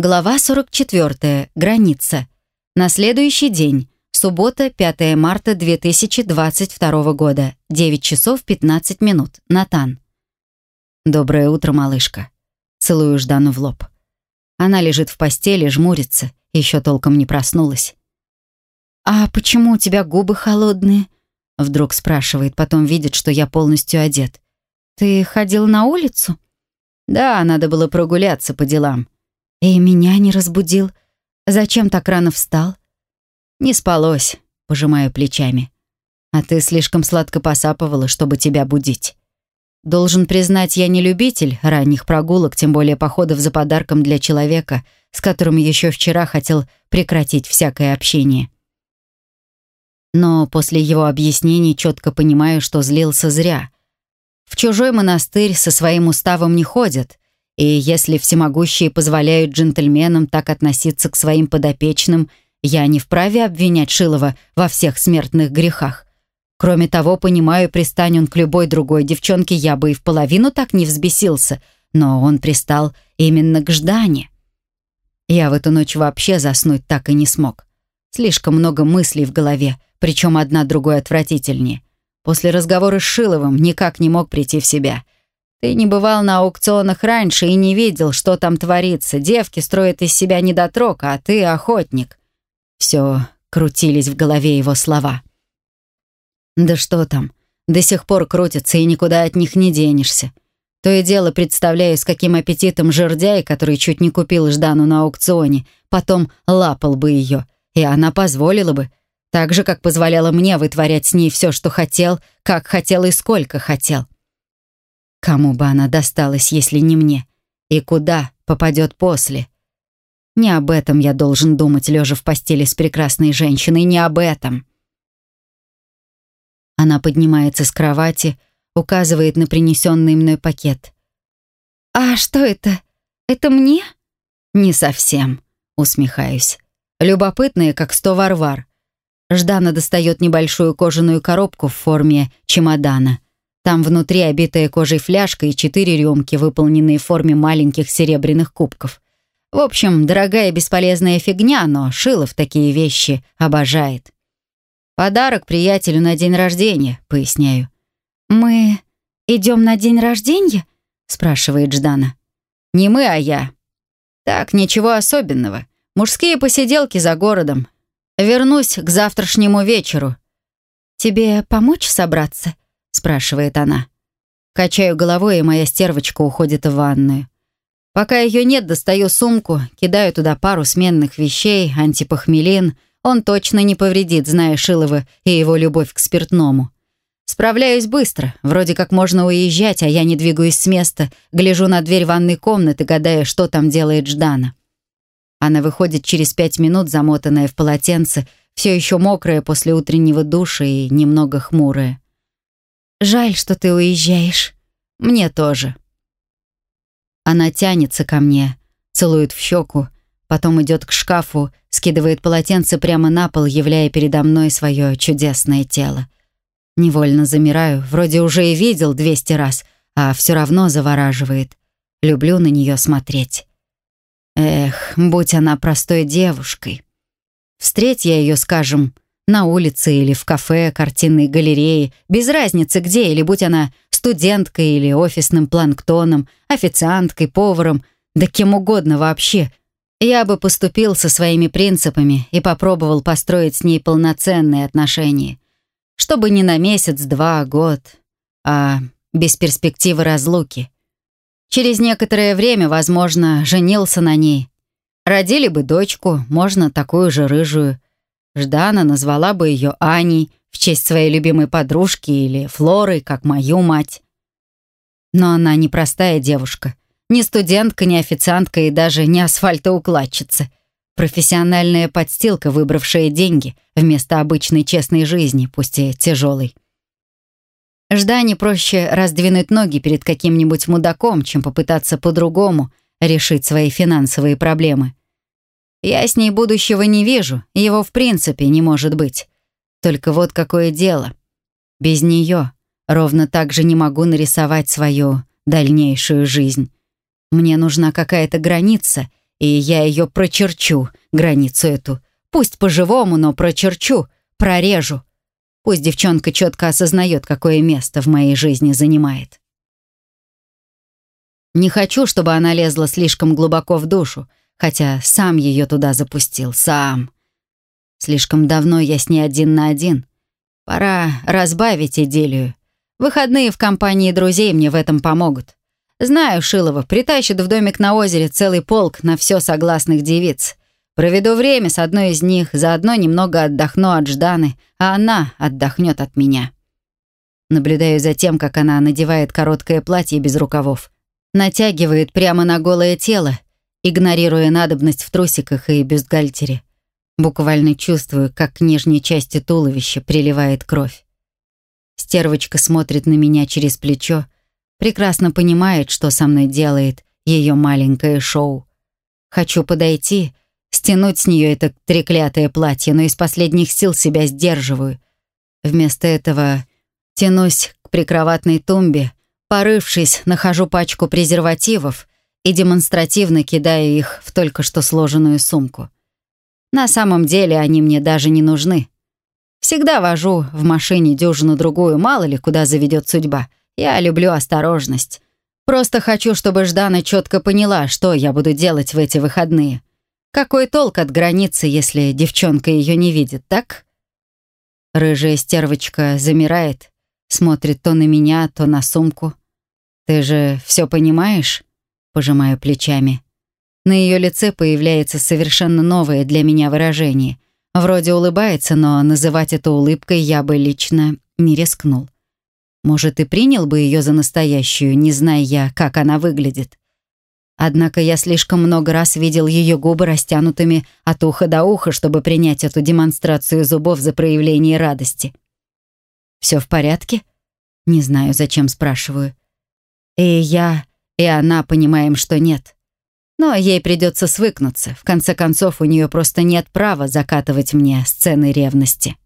Глава 44. Граница. На следующий день. Суббота, 5 марта 2022 года. 9 часов 15 минут. Натан. «Доброе утро, малышка». Целую Ждану в лоб. Она лежит в постели, жмурится, еще толком не проснулась. «А почему у тебя губы холодные?» Вдруг спрашивает, потом видит, что я полностью одет. «Ты ходил на улицу?» «Да, надо было прогуляться по делам». «И меня не разбудил. Зачем так рано встал?» «Не спалось», — пожимаю плечами. «А ты слишком сладко посапывала, чтобы тебя будить». Должен признать, я не любитель ранних прогулок, тем более походов за подарком для человека, с которым еще вчера хотел прекратить всякое общение. Но после его объяснений четко понимаю, что злился зря. В чужой монастырь со своим уставом не ходят, и если всемогущие позволяют джентльменам так относиться к своим подопечным, я не вправе обвинять Шилова во всех смертных грехах. Кроме того, понимаю, пристань он к любой другой девчонке, я бы и в половину так не взбесился, но он пристал именно к Ждане. Я в эту ночь вообще заснуть так и не смог. Слишком много мыслей в голове, причем одна другой отвратительнее. После разговора с Шиловым никак не мог прийти в себя — ты не бывал на аукционах раньше и не видел, что там творится. Девки строят из себя недотрог, а ты охотник. Все крутились в голове его слова. Да что там, до сих пор крутятся и никуда от них не денешься. То и дело представляю, с каким аппетитом жердяй, который чуть не купил Ждану на аукционе, потом лапал бы ее, и она позволила бы, так же, как позволяла мне вытворять с ней все, что хотел, как хотел и сколько хотел. Кому бы она досталась, если не мне? И куда попадет после? Не об этом я должен думать, лежа в постели с прекрасной женщиной, не об этом. Она поднимается с кровати, указывает на принесенный мной пакет. «А что это? Это мне?» «Не совсем», — усмехаюсь. Любопытная, как сто варвар. Ждана достает небольшую кожаную коробку в форме чемодана — там внутри обитая кожей фляжка и четыре рюмки, выполненные в форме маленьких серебряных кубков. В общем, дорогая бесполезная фигня, но Шилов такие вещи обожает. «Подарок приятелю на день рождения», — поясняю. «Мы идем на день рождения?» — спрашивает Ждана. «Не мы, а я. Так, ничего особенного. Мужские посиделки за городом. Вернусь к завтрашнему вечеру». «Тебе помочь собраться?» — спрашивает она. Качаю головой, и моя стервочка уходит в ванную. Пока ее нет, достаю сумку, кидаю туда пару сменных вещей, антипохмелин. Он точно не повредит, зная Шилова и его любовь к спиртному. Справляюсь быстро, вроде как можно уезжать, а я не двигаюсь с места, гляжу на дверь ванной комнаты, гадая, что там делает Ждана. Она выходит через пять минут, замотанная в полотенце, все еще мокрая после утреннего душа и немного хмурая. Жаль, что ты уезжаешь. Мне тоже. Она тянется ко мне, целует в щеку, потом идет к шкафу, скидывает полотенце прямо на пол, являя передо мной свое чудесное тело. Невольно замираю, вроде уже и видел двести раз, а все равно завораживает. Люблю на нее смотреть. Эх, будь она простой девушкой. Встреть я ее, скажем, на улице или в кафе, картинной галерее, без разницы где, или будь она студенткой или офисным планктоном, официанткой, поваром, да кем угодно вообще. Я бы поступил со своими принципами и попробовал построить с ней полноценные отношения. Чтобы не на месяц, два, год, а без перспективы разлуки. Через некоторое время, возможно, женился на ней. Родили бы дочку, можно такую же рыжую, Ждана назвала бы ее Аней в честь своей любимой подружки или Флорой, как мою мать. Но она не простая девушка. Не студентка, не официантка и даже не асфальтоукладчица. Профессиональная подстилка, выбравшая деньги вместо обычной честной жизни, пусть и тяжелой. Ждане проще раздвинуть ноги перед каким-нибудь мудаком, чем попытаться по-другому решить свои финансовые проблемы. Я с ней будущего не вижу, его в принципе не может быть. Только вот какое дело. Без нее ровно так же не могу нарисовать свою дальнейшую жизнь. Мне нужна какая-то граница, и я ее прочерчу, границу эту. Пусть по-живому, но прочерчу, прорежу. Пусть девчонка четко осознает, какое место в моей жизни занимает. Не хочу, чтобы она лезла слишком глубоко в душу, хотя сам ее туда запустил, сам. Слишком давно я с ней один на один. Пора разбавить идиллию. Выходные в компании друзей мне в этом помогут. Знаю, Шилова притащит в домик на озере целый полк на все согласных девиц. Проведу время с одной из них, заодно немного отдохну от Жданы, а она отдохнет от меня. Наблюдаю за тем, как она надевает короткое платье без рукавов, натягивает прямо на голое тело, игнорируя надобность в трусиках и бюстгальтере. Буквально чувствую, как к нижней части туловища приливает кровь. Стервочка смотрит на меня через плечо, прекрасно понимает, что со мной делает ее маленькое шоу. Хочу подойти, стянуть с нее это треклятое платье, но из последних сил себя сдерживаю. Вместо этого тянусь к прикроватной тумбе, порывшись, нахожу пачку презервативов и демонстративно кидаю их в только что сложенную сумку. На самом деле они мне даже не нужны. Всегда вожу в машине дюжину-другую, мало ли куда заведет судьба. Я люблю осторожность. Просто хочу, чтобы Ждана четко поняла, что я буду делать в эти выходные. Какой толк от границы, если девчонка ее не видит, так? Рыжая стервочка замирает, смотрит то на меня, то на сумку. «Ты же все понимаешь?» Пожимаю плечами. На ее лице появляется совершенно новое для меня выражение. Вроде улыбается, но называть это улыбкой я бы лично не рискнул. Может, и принял бы ее за настоящую, не зная я, как она выглядит. Однако я слишком много раз видел ее губы растянутыми от уха до уха, чтобы принять эту демонстрацию зубов за проявление радости. Все в порядке?» Не знаю, зачем спрашиваю. И я, и она понимаем, что нет. Но ей придется свыкнуться. В конце концов, у нее просто нет права закатывать мне сцены ревности.